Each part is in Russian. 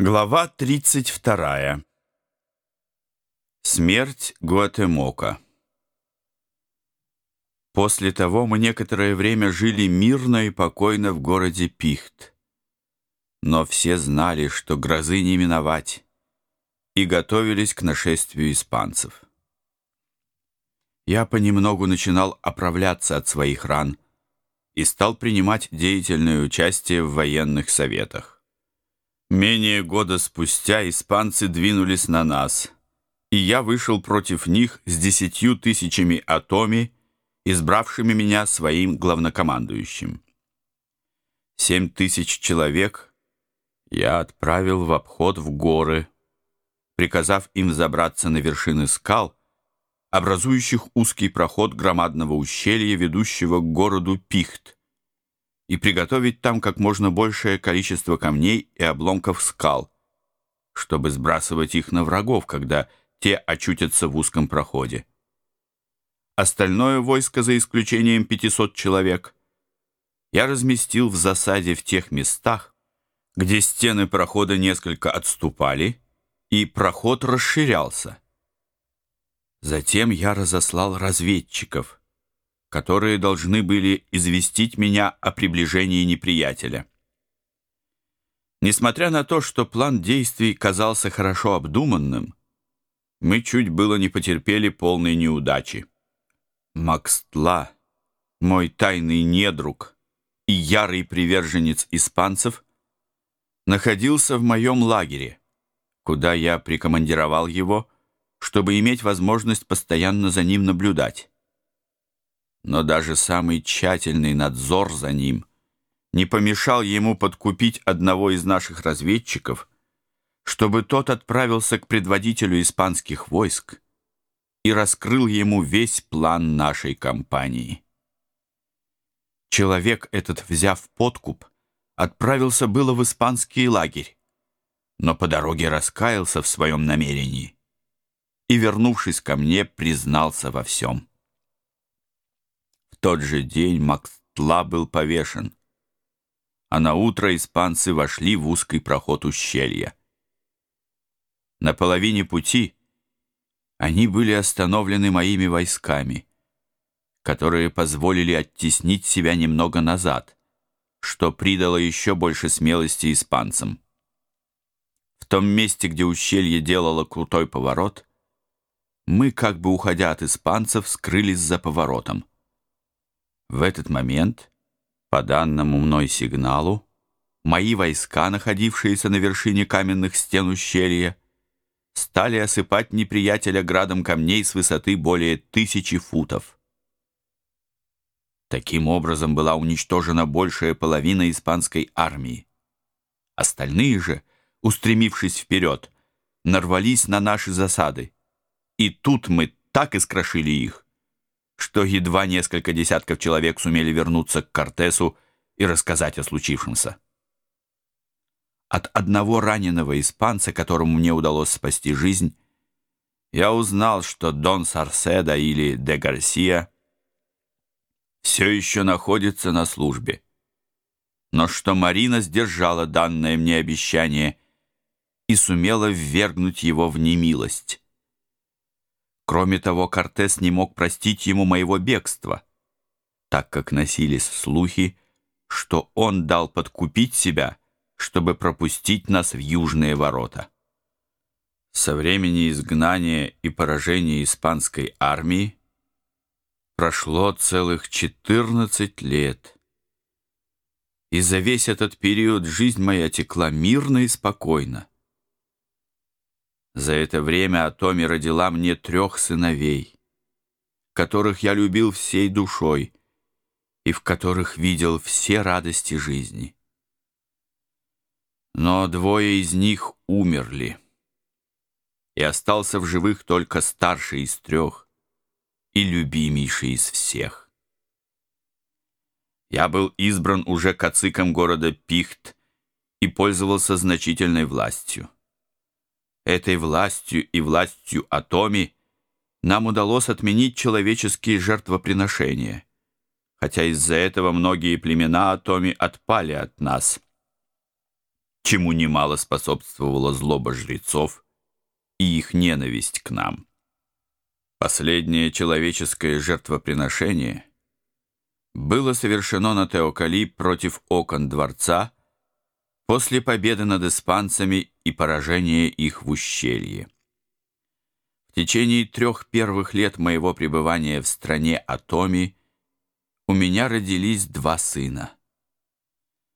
Глава 32. Смерть Гуатемока. После того мы некоторое время жили мирно и покойно в городе Пихт. Но все знали, что грозы не миновать, и готовились к нашествию испанцев. Я понемногу начинал оправляться от своих ран и стал принимать деятельное участие в военных советах. Менее года спустя испанцы двинулись на нас, и я вышел против них с десятью тысячами атоми, избравшими меня своим главнокомандующим. Семь тысяч человек я отправил в обход в горы, приказав им забраться на вершины скал, образующих узкий проход громадного ущелья, ведущего к городу Пихт, и приготовить там как можно большее количество камней и обломков скал, чтобы сбрасывать их на врагов, когда те очутятся в узком проходе. Остальное войско, за исключением 500 человек, я разместил в засаде в тех местах, где стены прохода несколько отступали, и проход расширялся. Затем я разослал разведчиков, которые должны были известить меня о приближении неприятеля. Несмотря на то, что план действий казался хорошо обдуманным, мы чуть было не потерпели полной неудачи. Макстла, мой тайный недруг и ярый приверженец испанцев, находился в моем лагере, куда я прикомандировал его, чтобы иметь возможность постоянно за ним наблюдать но даже самый тщательный надзор за ним не помешал ему подкупить одного из наших разведчиков, чтобы тот отправился к предводителю испанских войск и раскрыл ему весь план нашей кампании. Человек этот, взяв подкуп, отправился было в испанский лагерь, но по дороге раскаялся в своем намерении и, вернувшись ко мне, признался во всем тот же день Макстла был повешен, а на утро испанцы вошли в узкий проход ущелья. На половине пути они были остановлены моими войсками, которые позволили оттеснить себя немного назад, что придало еще больше смелости испанцам. В том месте, где ущелье делало крутой поворот, мы, как бы уходя от испанцев, скрылись за поворотом. В этот момент, по данному мной сигналу, мои войска, находившиеся на вершине каменных стен ущелья, стали осыпать неприятеля градом камней с высоты более тысячи футов. Таким образом была уничтожена большая половина испанской армии. Остальные же, устремившись вперед, нарвались на наши засады. И тут мы так искрошили их, что едва несколько десятков человек сумели вернуться к Кортесу и рассказать о случившемся. От одного раненого испанца, которому мне удалось спасти жизнь, я узнал, что Дон Сарседа или Де Гарсия все еще находится на службе, но что Марина сдержала данное мне обещание и сумела ввергнуть его в немилость. Кроме того, Кортес не мог простить ему моего бегства, так как носились слухи, что он дал подкупить себя, чтобы пропустить нас в южные ворота. Со времени изгнания и поражения испанской армии прошло целых 14 лет. И за весь этот период жизнь моя текла мирно и спокойно. За это время Атоми родила мне трех сыновей, которых я любил всей душой и в которых видел все радости жизни. Но двое из них умерли, и остался в живых только старший из трех и любимейший из всех. Я был избран уже кациком города Пихт и пользовался значительной властью. Этой властью и властью Атоми нам удалось отменить человеческие жертвоприношения, хотя из-за этого многие племена Атоми отпали от нас. чему немало способствовала злоба жрецов и их ненависть к нам. Последнее человеческое жертвоприношение было совершено на Теокали против окон дворца после победы над испанцами и поражения их в ущелье. В течение трех первых лет моего пребывания в стране Атоми у меня родились два сына.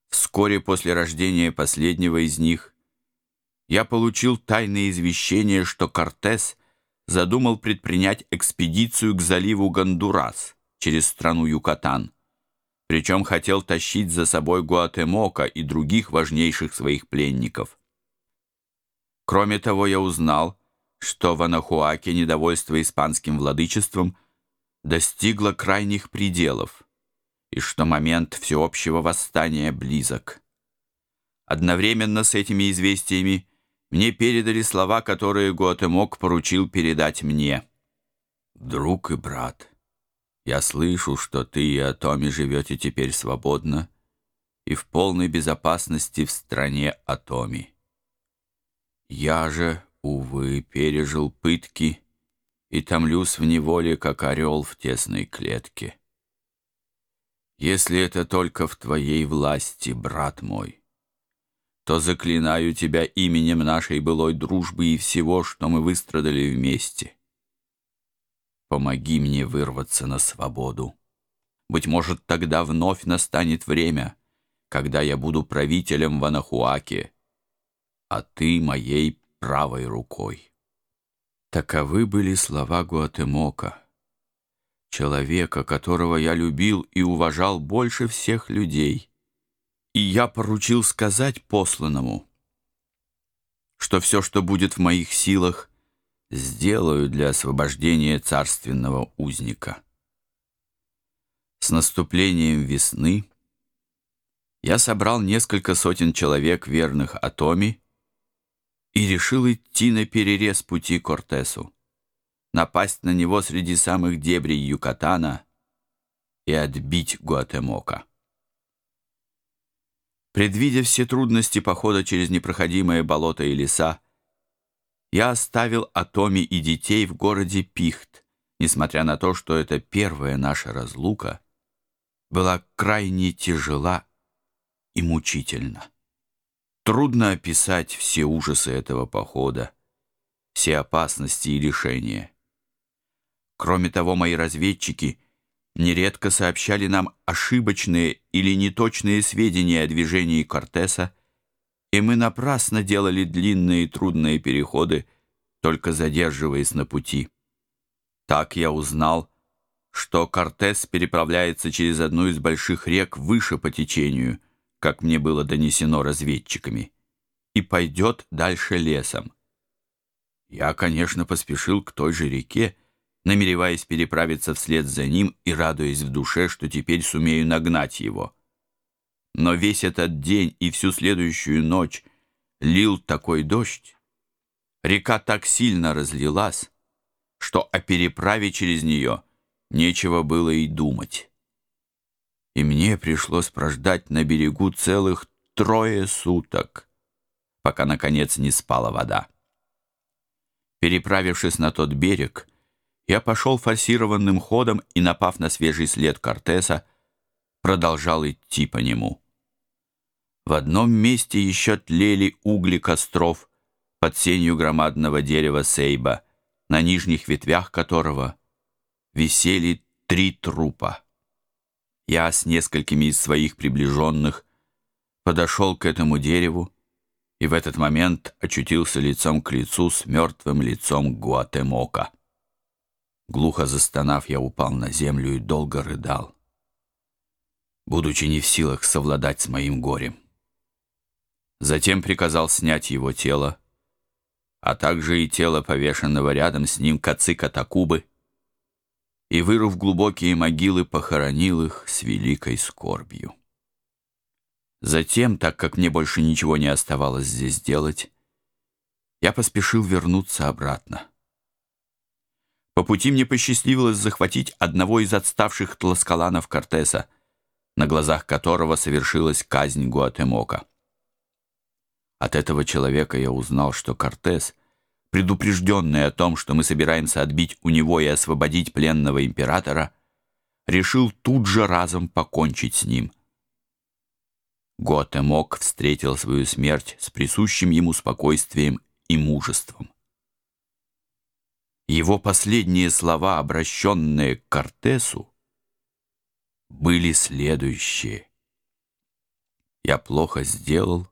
Вскоре после рождения последнего из них я получил тайное извещение, что Кортес задумал предпринять экспедицию к заливу Гондурас через страну Юкатан, причем хотел тащить за собой Гуатемока и других важнейших своих пленников. Кроме того, я узнал, что в Анахуаке недовольство испанским владычеством достигло крайних пределов и что момент всеобщего восстания близок. Одновременно с этими известиями мне передали слова, которые Гуатемок поручил передать мне. «Друг и брат, я слышу, что ты и Атоми живете теперь свободно и в полной безопасности в стране Атоми. Я же, увы, пережил пытки и томлюсь в неволе, как орел в тесной клетке. Если это только в твоей власти, брат мой, то заклинаю тебя именем нашей былой дружбы и всего, что мы выстрадали вместе. Помоги мне вырваться на свободу. Быть может, тогда вновь настанет время, когда я буду правителем в Анахуаке, а ты моей правой рукой. Таковы были слова Гуатемока человека, которого я любил и уважал больше всех людей. И я поручил сказать посланному, что все, что будет в моих силах, сделаю для освобождения царственного узника. С наступлением весны я собрал несколько сотен человек, верных Атоми, и решил идти на перерез пути Кортесу напасть на него среди самых дебрей Юкатана и отбить Гуатемока. Предвидя все трудности похода через непроходимые болота и леса, я оставил Атоми и детей в городе Пихт, несмотря на то, что это первая наша разлука была крайне тяжела и мучительна. Трудно описать все ужасы этого похода, все опасности и лишения. Кроме того, мои разведчики нередко сообщали нам ошибочные или неточные сведения о движении Кортеса, и мы напрасно делали длинные и трудные переходы, только задерживаясь на пути. Так я узнал, что Кортес переправляется через одну из больших рек выше по течению, как мне было донесено разведчиками, и пойдет дальше лесом. Я, конечно, поспешил к той же реке, намереваясь переправиться вслед за ним и радуясь в душе, что теперь сумею нагнать его. Но весь этот день и всю следующую ночь лил такой дождь, река так сильно разлилась, что о переправе через нее нечего было и думать. И мне пришлось прождать на берегу целых трое суток, пока, наконец, не спала вода. Переправившись на тот берег, я пошел форсированным ходом и, напав на свежий след Кортеса, продолжал идти по нему. В одном месте еще тлели угли костров под сенью громадного дерева сейба, на нижних ветвях которого висели три трупа. Я с несколькими из своих приближенных подошел к этому дереву и в этот момент очутился лицом к лицу с мертвым лицом Гуатемока. Глухо застонав, я упал на землю и долго рыдал, будучи не в силах совладать с моим горем. Затем приказал снять его тело, а также и тело повешенного рядом с ним Кацика Такубы, и, вырыв глубокие могилы, похоронил их с великой скорбью. Затем, так как мне больше ничего не оставалось здесь делать, я поспешил вернуться обратно. По пути мне посчастливилось захватить одного из отставших тласкаланов Кортеса, на глазах которого совершилась казнь Гуатемока. От этого человека я узнал, что Кортес, предупрежденный о том, что мы собираемся отбить у него и освободить пленного императора, решил тут же разом покончить с ним. Готемок встретил свою смерть с присущим ему спокойствием и мужеством. Его последние слова, обращенные к Кортесу, были следующие. «Я плохо сделал,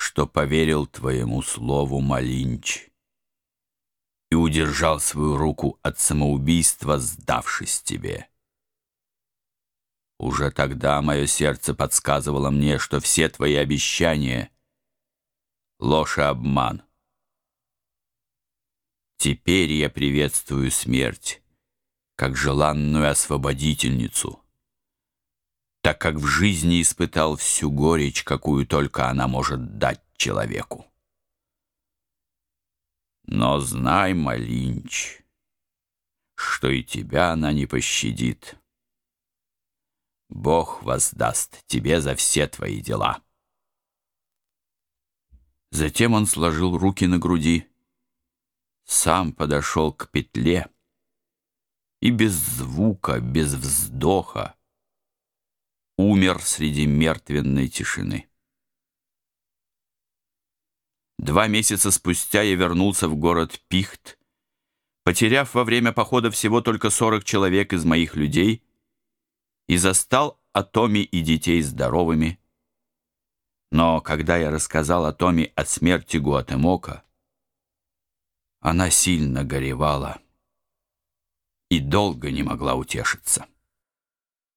что поверил твоему слову, Малинч, и удержал свою руку от самоубийства, сдавшись тебе. Уже тогда мое сердце подсказывало мне, что все твои обещания — ложь и обман. Теперь я приветствую смерть, как желанную освободительницу, так как в жизни испытал всю горечь, какую только она может дать человеку. Но знай, Малинч, что и тебя она не пощадит. Бог воздаст тебе за все твои дела. Затем он сложил руки на груди, сам подошел к петле и без звука, без вздоха умер среди мертвенной тишины. Два месяца спустя я вернулся в город Пихт, потеряв во время похода всего только 40 человек из моих людей и застал Атоми и детей здоровыми. Но когда я рассказал Атоми о смерти Гуатемока, она сильно горевала и долго не могла утешиться.